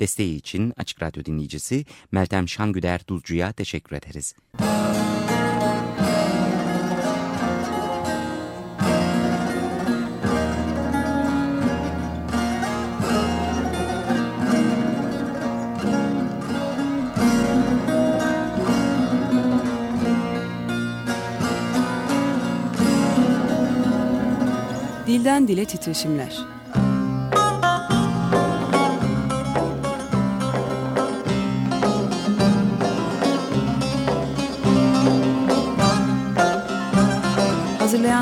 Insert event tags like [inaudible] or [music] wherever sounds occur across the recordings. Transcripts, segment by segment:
Desteği için Açık Radyo dinleyicisi Meltem Şangüder Duzcu'ya teşekkür ederiz. Dilden Dile Titreşimler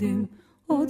geldim. O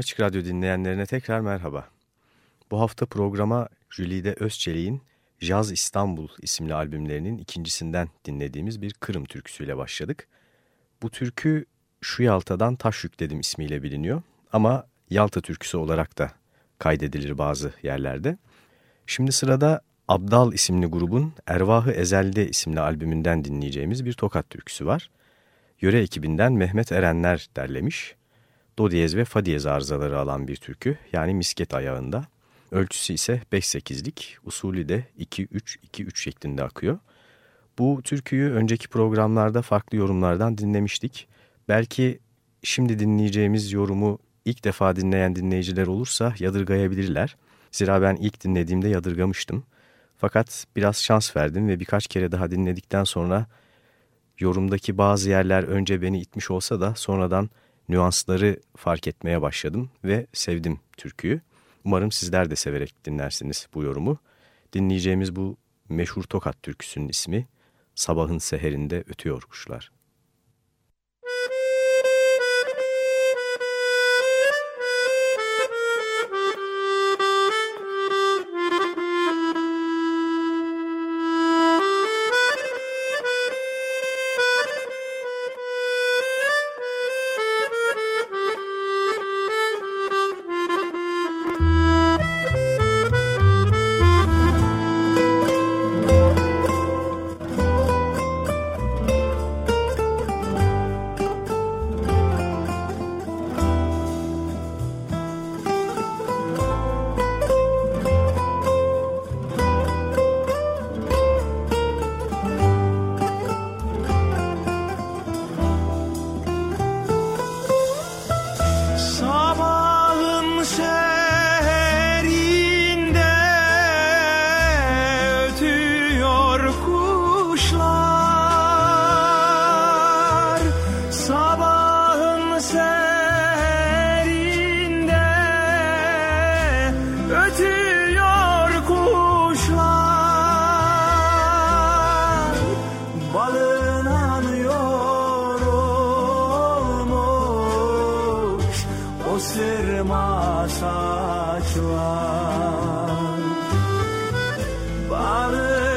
Açık Radyo dinleyenlerine tekrar merhaba. Bu hafta programa Jülide Özçelik'in Jaz İstanbul isimli albümlerinin ikincisinden dinlediğimiz bir Kırım türküsüyle başladık. Bu türkü Şu Yalta'dan Taş Yükledim ismiyle biliniyor ama Yalta türküsü olarak da kaydedilir bazı yerlerde. Şimdi sırada Abdal isimli grubun Ervahı Ezel'de isimli albümünden dinleyeceğimiz bir tokat türküsü var. Yöre ekibinden Mehmet Erenler derlemiş do diyez ve fa diyez arızaları alan bir türkü yani misket ayağında. Ölçüsü ise 5-8'lik, usulü de 2-3-2-3 şeklinde akıyor. Bu türküyü önceki programlarda farklı yorumlardan dinlemiştik. Belki şimdi dinleyeceğimiz yorumu ilk defa dinleyen dinleyiciler olursa yadırgayabilirler. Zira ben ilk dinlediğimde yadırgamıştım. Fakat biraz şans verdim ve birkaç kere daha dinledikten sonra yorumdaki bazı yerler önce beni itmiş olsa da sonradan nüansları fark etmeye başladım ve sevdim türküyü. Umarım sizler de severek dinlersiniz bu yorumu. Dinleyeceğimiz bu meşhur Tokat türküsünün ismi Sabahın Seherinde Ötüyor Kuşlar. kaldırma saçlar. Bağrı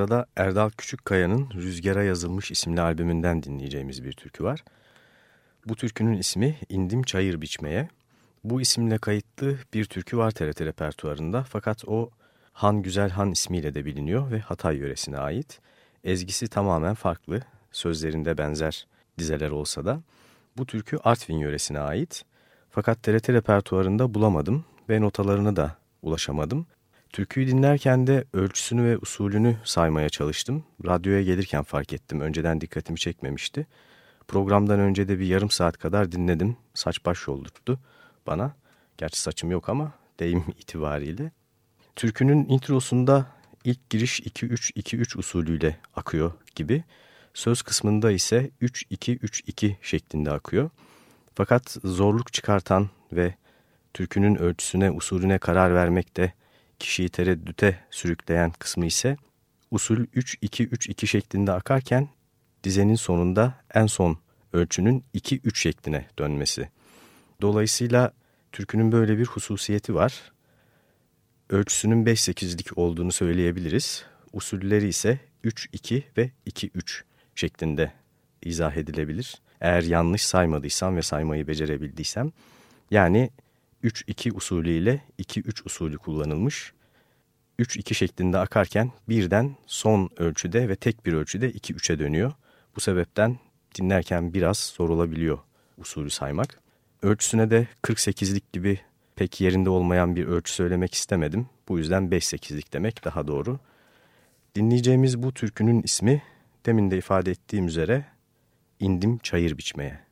Sırada Erdal Küçükkaya'nın Rüzgara Yazılmış isimli albümünden dinleyeceğimiz bir türkü var. Bu türkünün ismi İndim Çayır Biçmeye. Bu isimle kayıtlı bir türkü var TRT repertuarında fakat o Han Güzel Han ismiyle de biliniyor ve Hatay yöresine ait. Ezgisi tamamen farklı, sözlerinde benzer dizeler olsa da. Bu türkü Artvin yöresine ait fakat TRT repertuarında bulamadım ve notalarını da ulaşamadım. Türküyü dinlerken de ölçüsünü ve usulünü saymaya çalıştım. Radyoya gelirken fark ettim. Önceden dikkatimi çekmemişti. Programdan önce de bir yarım saat kadar dinledim. Saç baş yoldurttu bana. Gerçi saçım yok ama deyim [laughs] itibariyle. Türkünün introsunda ilk giriş 2-3-2-3 usulüyle akıyor gibi. Söz kısmında ise 3-2-3-2 şeklinde akıyor. Fakat zorluk çıkartan ve türkünün ölçüsüne, usulüne karar vermekte kişiyi tereddüte sürükleyen kısmı ise usul 3-2-3-2 şeklinde akarken dizenin sonunda en son ölçünün 2-3 şekline dönmesi. Dolayısıyla türkünün böyle bir hususiyeti var. Ölçüsünün 5-8'lik olduğunu söyleyebiliriz. Usulleri ise 3-2 ve 2-3 şeklinde izah edilebilir. Eğer yanlış saymadıysam ve saymayı becerebildiysem. Yani 3-2 usulü ile 2-3 usulü kullanılmış. 3-2 şeklinde akarken birden son ölçüde ve tek bir ölçüde 2-3'e dönüyor. Bu sebepten dinlerken biraz zor olabiliyor usulü saymak. Ölçüsüne de 48'lik gibi pek yerinde olmayan bir ölçü söylemek istemedim. Bu yüzden 5-8'lik demek daha doğru. Dinleyeceğimiz bu türkünün ismi demin de ifade ettiğim üzere indim çayır biçmeye.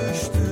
düştü.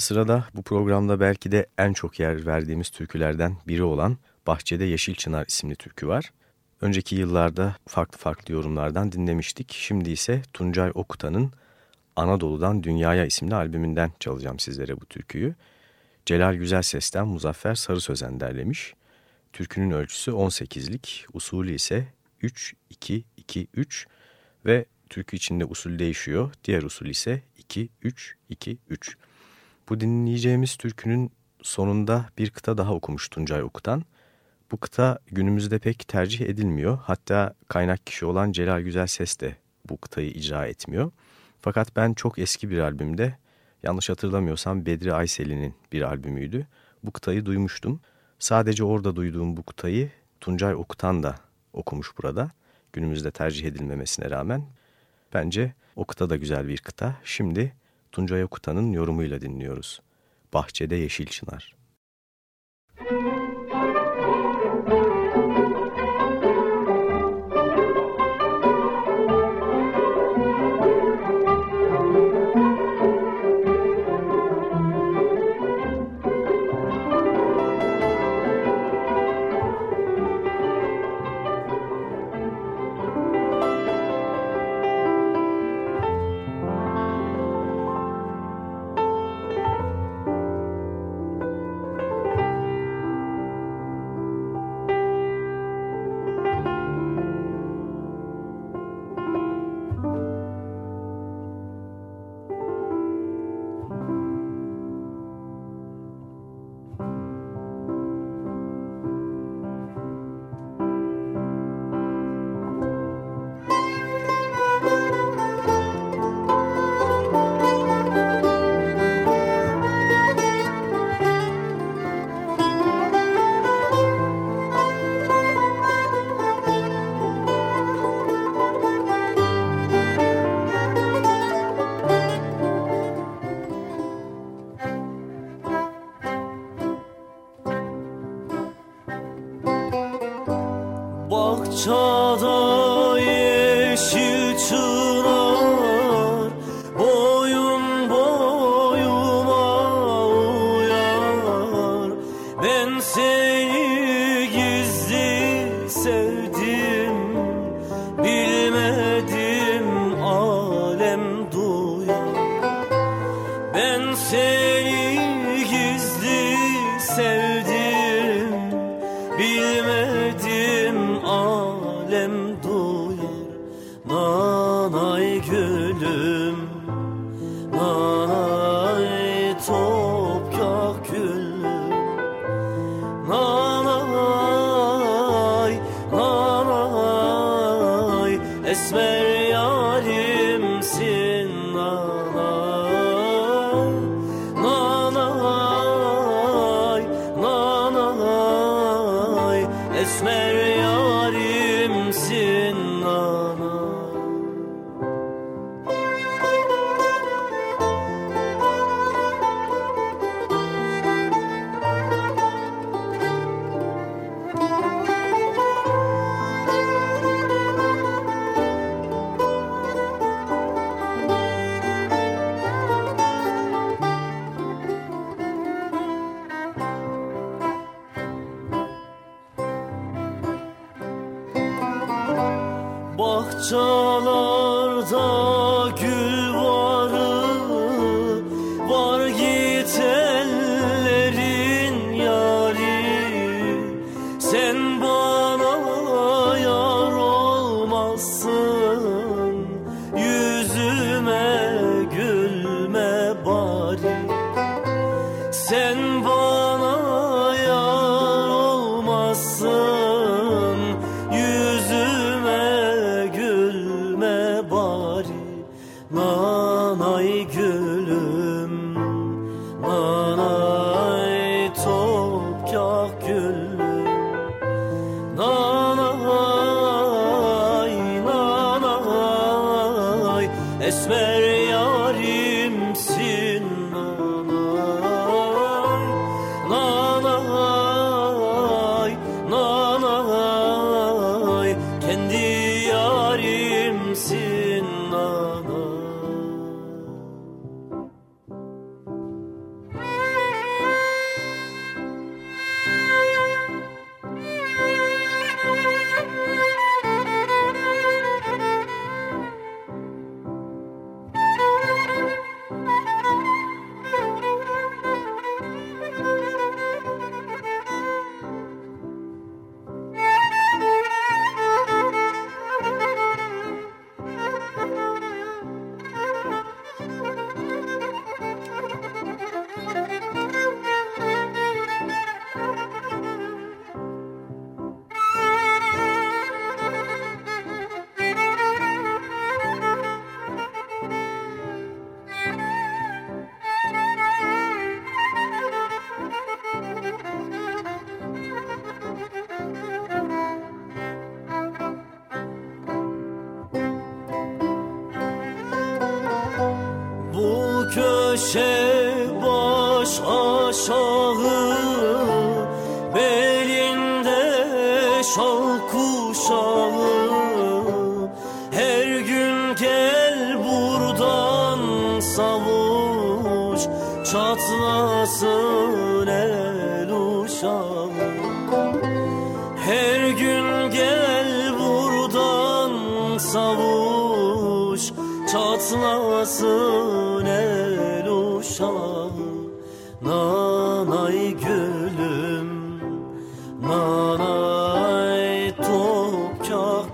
Şimdi sırada bu programda belki de en çok yer verdiğimiz türkülerden biri olan Bahçede Yeşil Çınar isimli türkü var. Önceki yıllarda farklı farklı yorumlardan dinlemiştik. Şimdi ise Tuncay Okuta'nın Anadolu'dan Dünyaya isimli albümünden çalacağım sizlere bu türküyü. Celal Güzel Ses'ten Muzaffer Sarı Sözen derlemiş. Türkünün ölçüsü 18'lik, usulü ise 3-2-2-3 ve türkü içinde usul değişiyor. Diğer usul ise 2-3-2-3. Bu dinleyeceğimiz türkünün sonunda bir kıta daha okumuş Tuncay Okutan. Bu kıta günümüzde pek tercih edilmiyor. Hatta kaynak kişi olan Celal Güzel Ses de bu kıtayı icra etmiyor. Fakat ben çok eski bir albümde, yanlış hatırlamıyorsam Bedri Aysel'in bir albümüydü. Bu kıtayı duymuştum. Sadece orada duyduğum bu kıtayı Tuncay Okutan da okumuş burada. Günümüzde tercih edilmemesine rağmen. Bence o kıta da güzel bir kıta. Şimdi Tuncay Okutan'ın yorumuyla dinliyoruz. Bahçede Yeşil Çınar. sim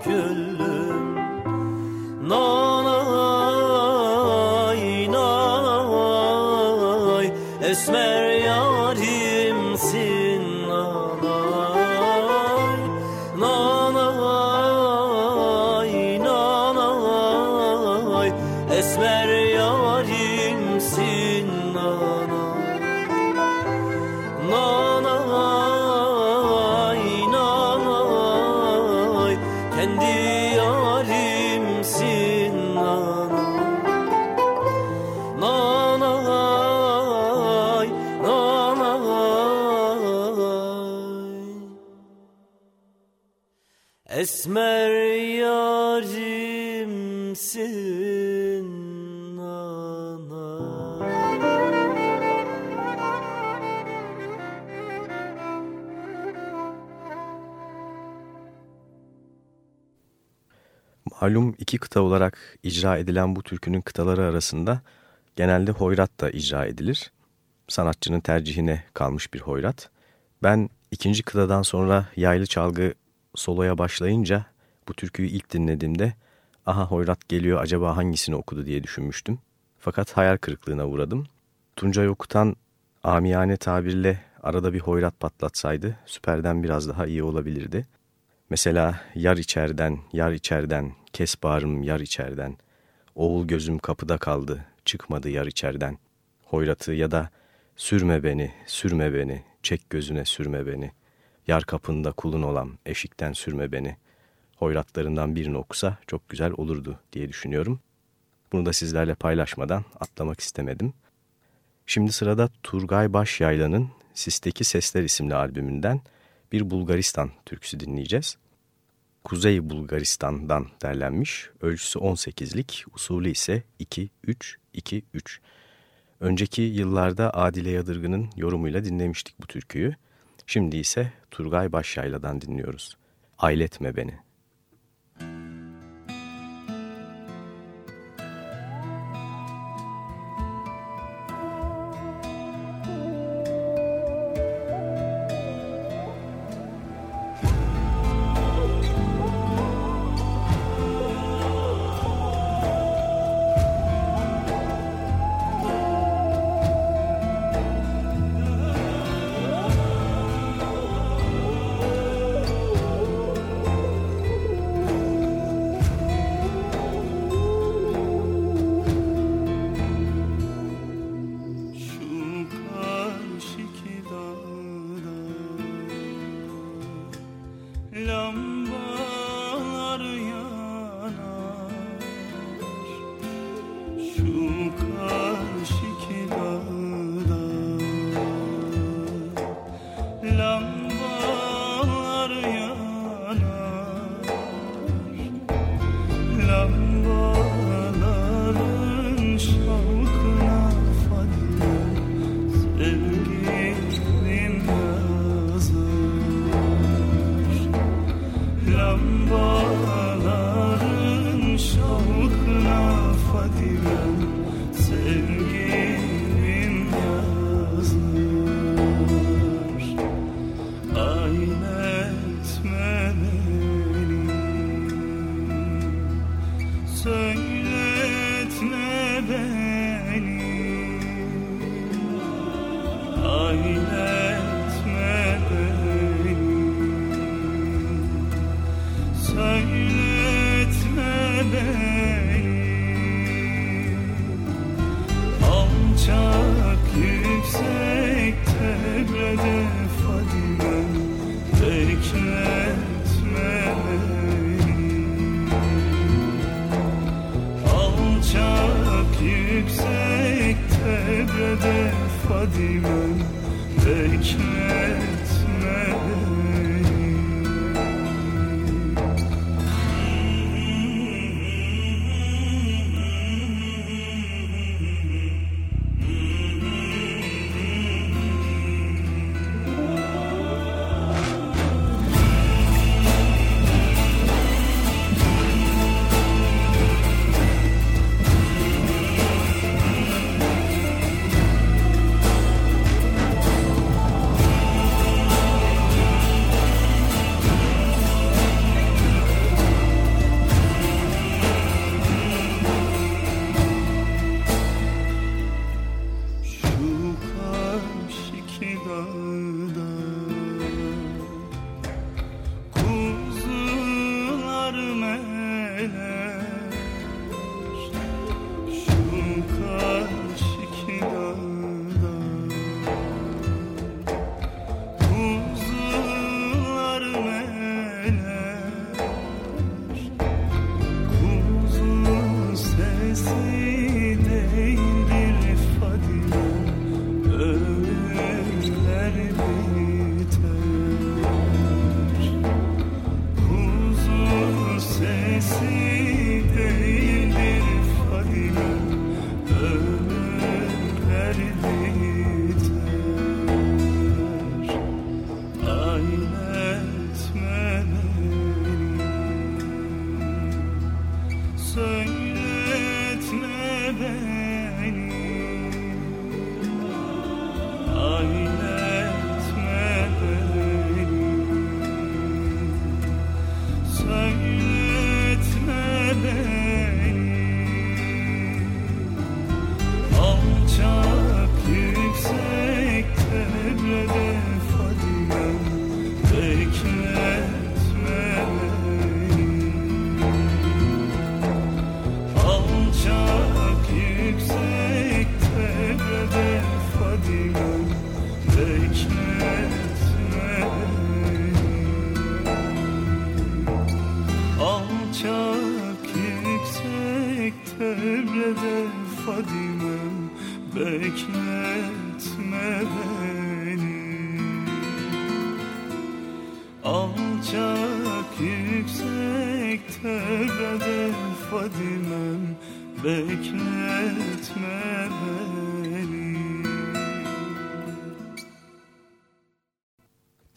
gülüm. Nanay nanay Esmer iki kıta olarak icra edilen bu türkünün kıtaları arasında genelde hoyrat da icra edilir. Sanatçının tercihine kalmış bir hoyrat. Ben ikinci kıtadan sonra yaylı çalgı soloya başlayınca bu türküyü ilk dinlediğimde aha hoyrat geliyor acaba hangisini okudu diye düşünmüştüm. Fakat hayal kırıklığına uğradım. Tuncay Okutan amiyane tabirle arada bir hoyrat patlatsaydı süperden biraz daha iyi olabilirdi. Mesela yar içerden, yar içerden, kes bağrım yar içerden. Oğul gözüm kapıda kaldı, çıkmadı yar içerden. Hoyratı ya da sürme beni, sürme beni, çek gözüne sürme beni. Yar kapında kulun olam, eşikten sürme beni. Hoyratlarından birini okusa çok güzel olurdu diye düşünüyorum. Bunu da sizlerle paylaşmadan atlamak istemedim. Şimdi sırada Turgay Başyaylan'ın Sisteki Sesler isimli albümünden bir Bulgaristan türküsü dinleyeceğiz. Kuzey Bulgaristan'dan derlenmiş, ölçüsü 18'lik, usulü ise 2-3-2-3. Önceki yıllarda Adile Yadırgı'nın yorumuyla dinlemiştik bu türküyü. Şimdi ise Turgay Başyayla'dan dinliyoruz. Ailetme beni.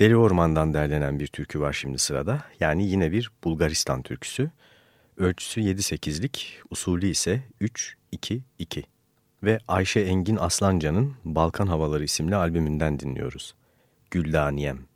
Deli Orman'dan derlenen bir türkü var şimdi sırada. Yani yine bir Bulgaristan türküsü. Ölçüsü 7-8'lik, usulü ise 3-2-2. Ve Ayşe Engin Aslancan'ın Balkan Havaları isimli albümünden dinliyoruz. Güldaniyem.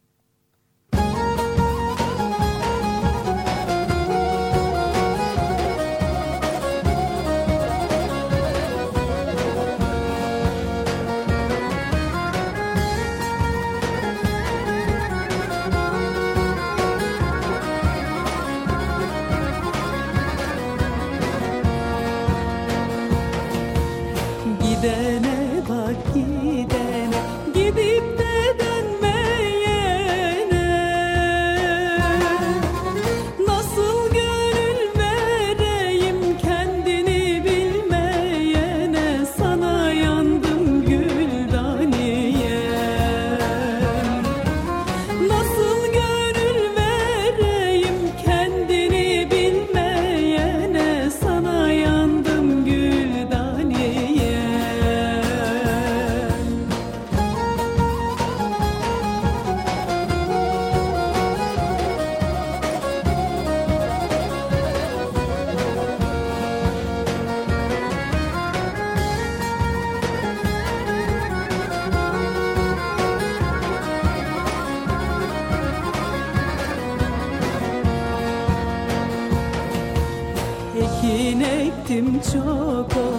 错过。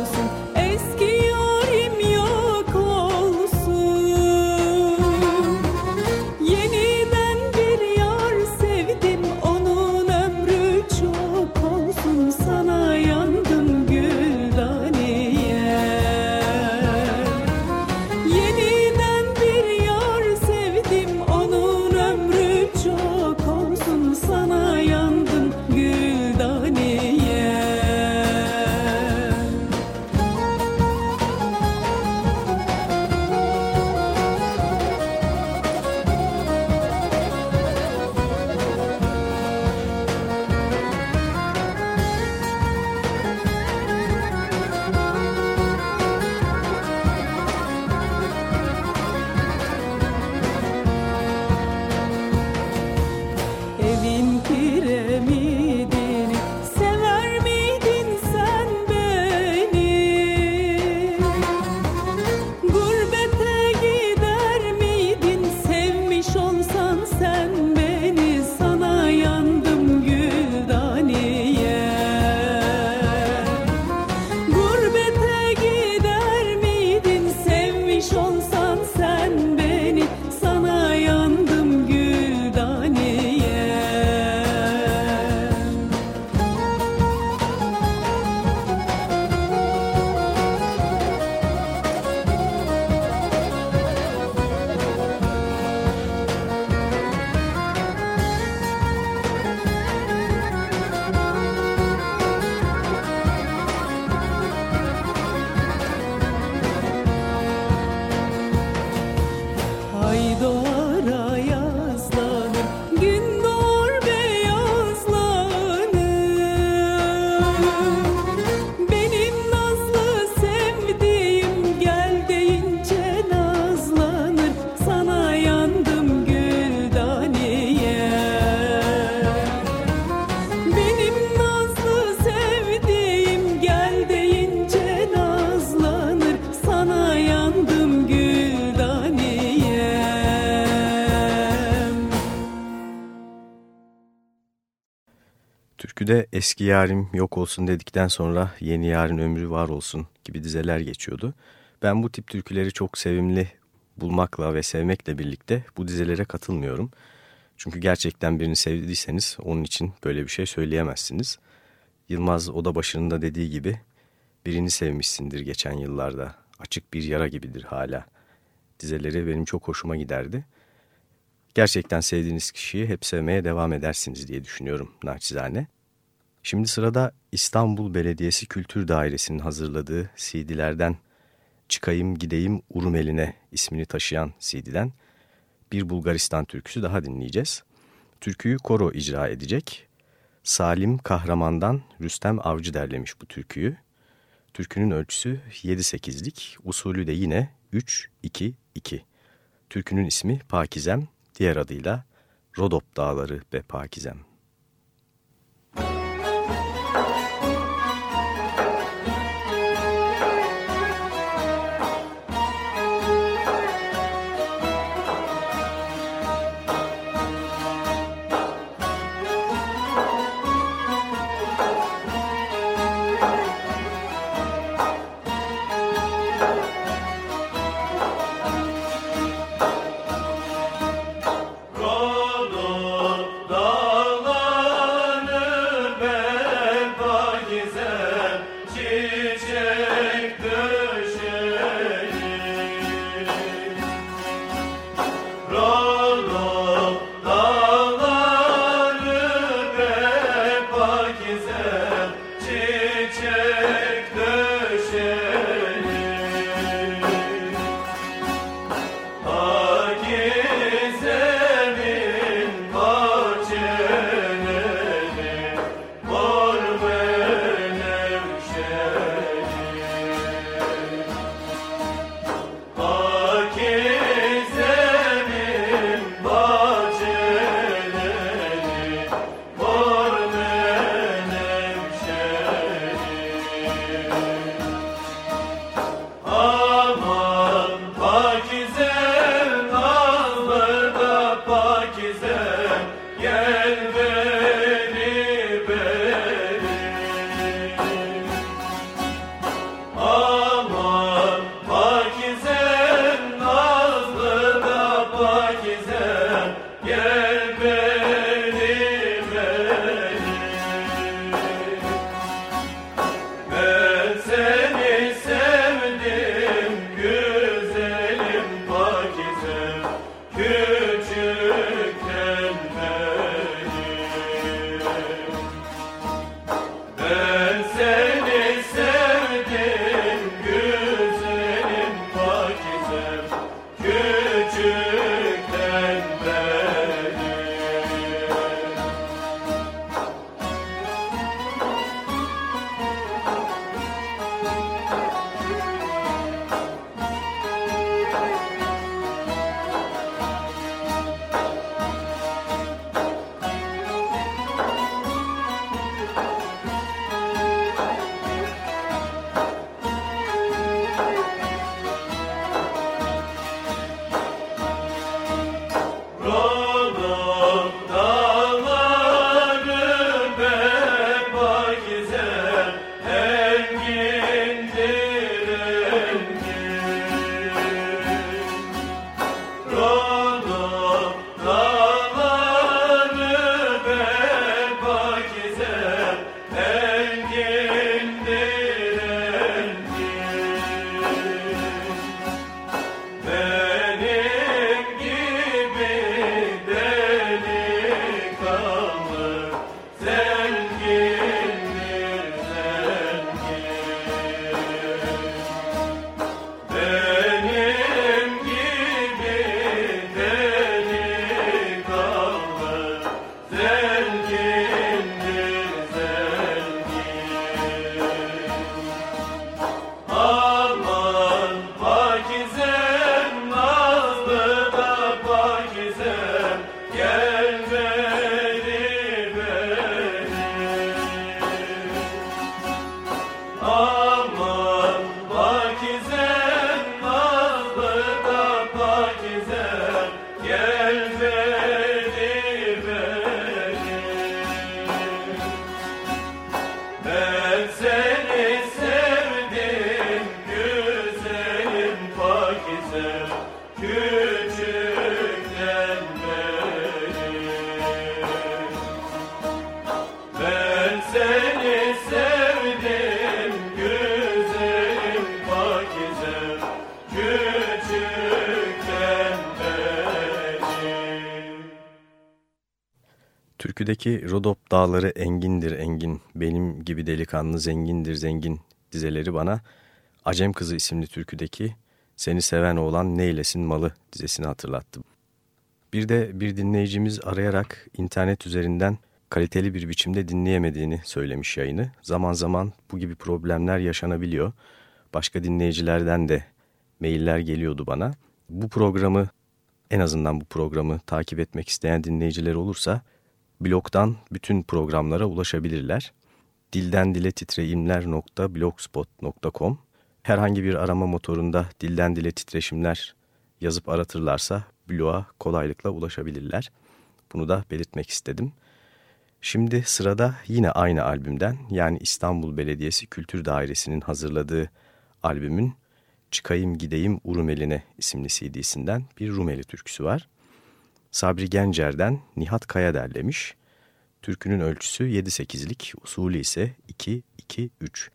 Eski yarim yok olsun dedikten sonra yeni yarın ömrü var olsun gibi dizeler geçiyordu. Ben bu tip türküleri çok sevimli bulmakla ve sevmekle birlikte bu dizelere katılmıyorum. Çünkü gerçekten birini sevdiyseniz onun için böyle bir şey söyleyemezsiniz. Yılmaz o da başında dediği gibi birini sevmişsindir geçen yıllarda. Açık bir yara gibidir hala. Dizeleri benim çok hoşuma giderdi. Gerçekten sevdiğiniz kişiyi hep sevmeye devam edersiniz diye düşünüyorum naçizane. Şimdi sırada İstanbul Belediyesi Kültür Dairesi'nin hazırladığı CD'lerden Çıkayım Gideyim Urumeline ismini taşıyan CD'den bir Bulgaristan türküsü daha dinleyeceğiz. Türküyü koro icra edecek. Salim Kahraman'dan Rüstem Avcı derlemiş bu türküyü. Türkünün ölçüsü 7-8'lik, usulü de yine 3-2-2. Türkünün ismi Pakizem, diğer adıyla Rodop Dağları ve Pakizem. Türküdeki Rodop dağları engindir engin, benim gibi delikanlı zengindir zengin dizeleri bana Acem Kızı isimli türküdeki Seni Seven Oğlan Neylesin Malı dizesini hatırlattı. Bir de bir dinleyicimiz arayarak internet üzerinden kaliteli bir biçimde dinleyemediğini söylemiş yayını. Zaman zaman bu gibi problemler yaşanabiliyor. Başka dinleyicilerden de mailler geliyordu bana. Bu programı en azından bu programı takip etmek isteyen dinleyiciler olursa blogdan bütün programlara ulaşabilirler. Dilden dile titreimler.blogspot.com Herhangi bir arama motorunda dilden dile titreşimler yazıp aratırlarsa bloğa kolaylıkla ulaşabilirler. Bunu da belirtmek istedim. Şimdi sırada yine aynı albümden yani İstanbul Belediyesi Kültür Dairesi'nin hazırladığı albümün Çıkayım Gideyim Urumeline isimli CD'sinden bir Rumeli türküsü var. Sabri Gencer'den Nihat Kaya derlemiş. Türkünün ölçüsü 7-8'lik, usulü ise 2-2-3.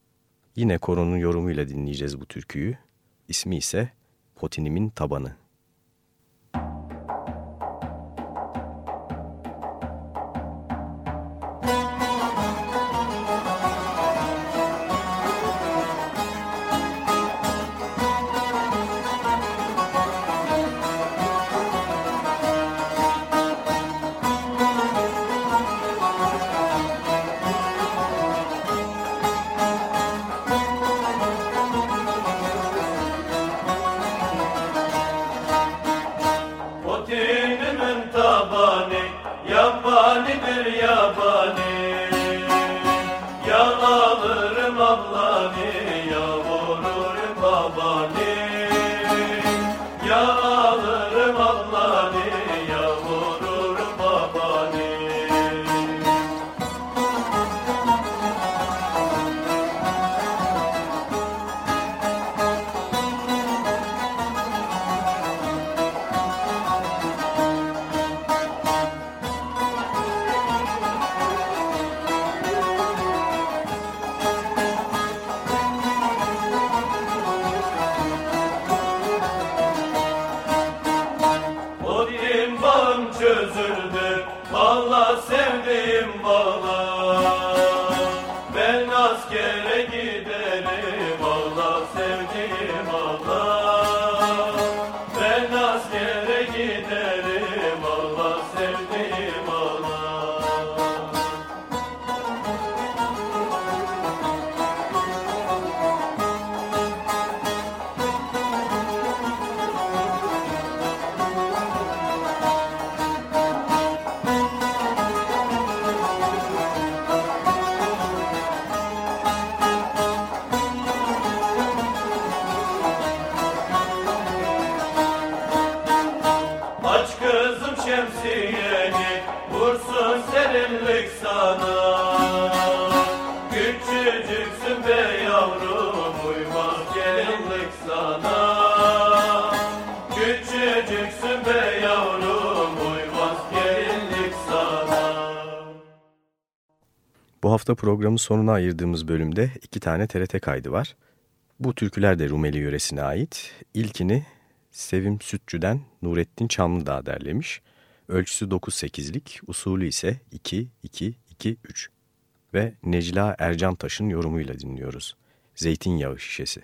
Yine koronun yorumuyla dinleyeceğiz bu türküyü. İsmi ise Potinimin Tabanı. Hafta programın sonuna ayırdığımız bölümde iki tane TRT kaydı var. Bu türküler de Rumeli yöresine ait. İlkini Sevim Sütçü'den Nurettin Çamlıdağ derlemiş. Ölçüsü 9-8'lik, usulü ise 2-2-2-3 ve Necla Ercan Taş'ın yorumuyla dinliyoruz. Zeytinyağı şişesi.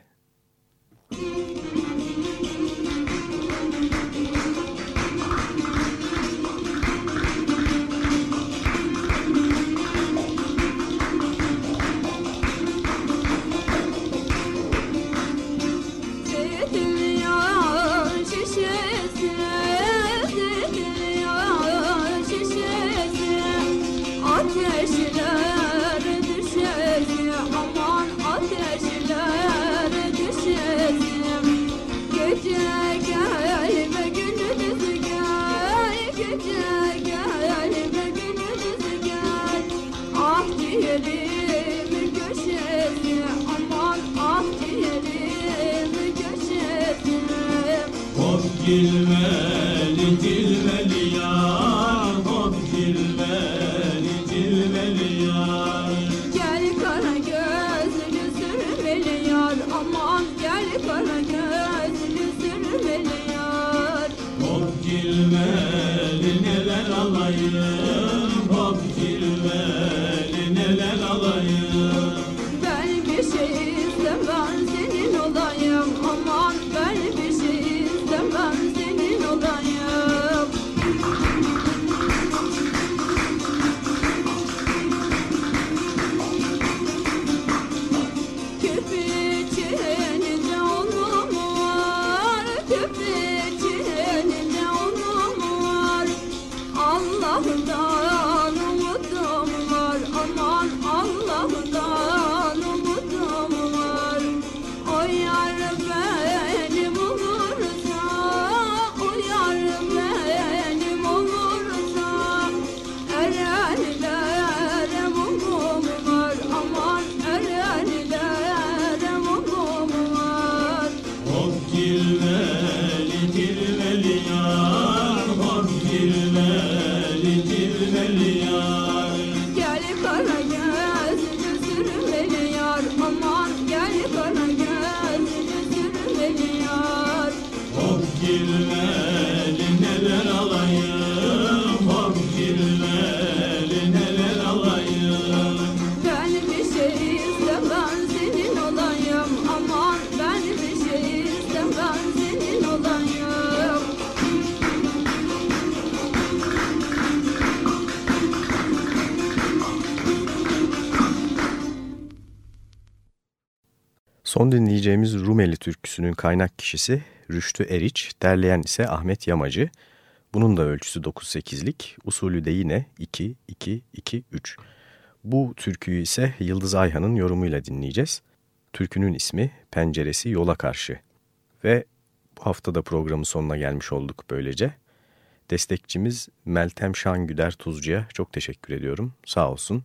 dinleyeceğimiz Rumeli türküsünün kaynak kişisi Rüştü Eriç, derleyen ise Ahmet Yamacı. Bunun da ölçüsü 9-8'lik, usulü de yine 2-2-2-3. Bu türküyü ise Yıldız Ayhan'ın yorumuyla dinleyeceğiz. Türkünün ismi Penceresi Yola Karşı. Ve bu haftada programın sonuna gelmiş olduk böylece. Destekçimiz Meltem Şangüder Tuzcu'ya çok teşekkür ediyorum. Sağ olsun.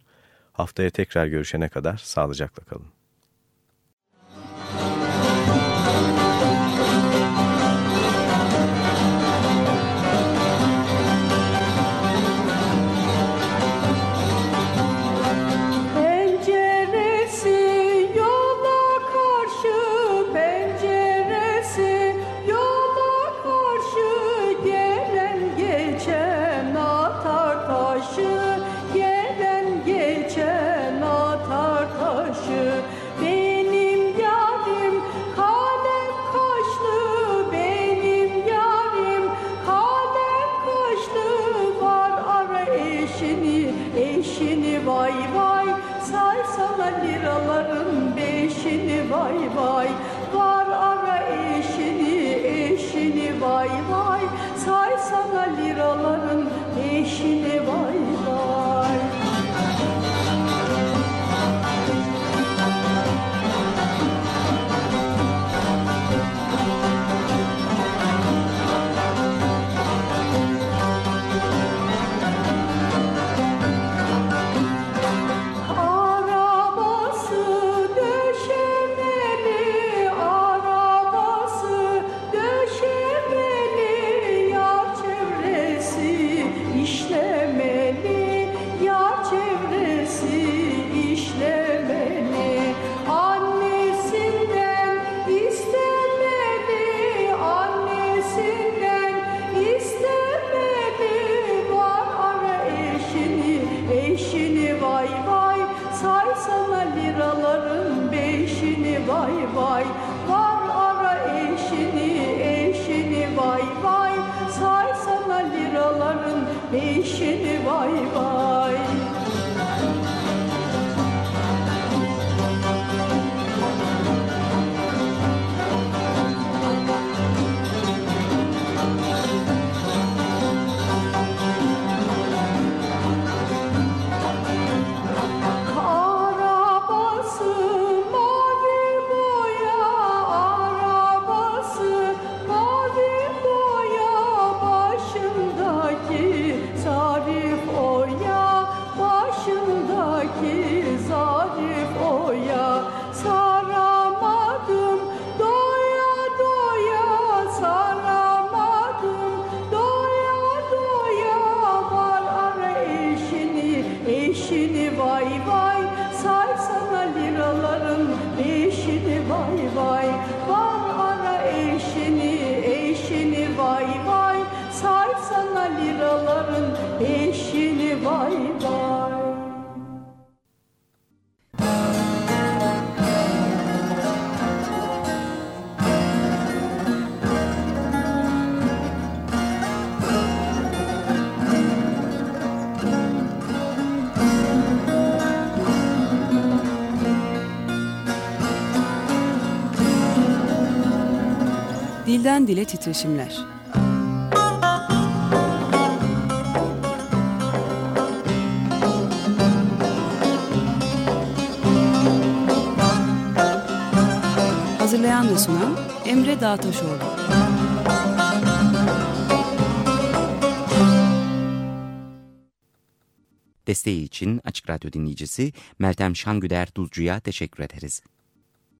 Haftaya tekrar görüşene kadar sağlıcakla kalın. Dilden Dile Titreşimler Hazırlayan ve sunan Emre Dağtaşoğlu. Desteği için Açık Radyo dinleyicisi Meltem Şangüder Duzcu'ya teşekkür ederiz.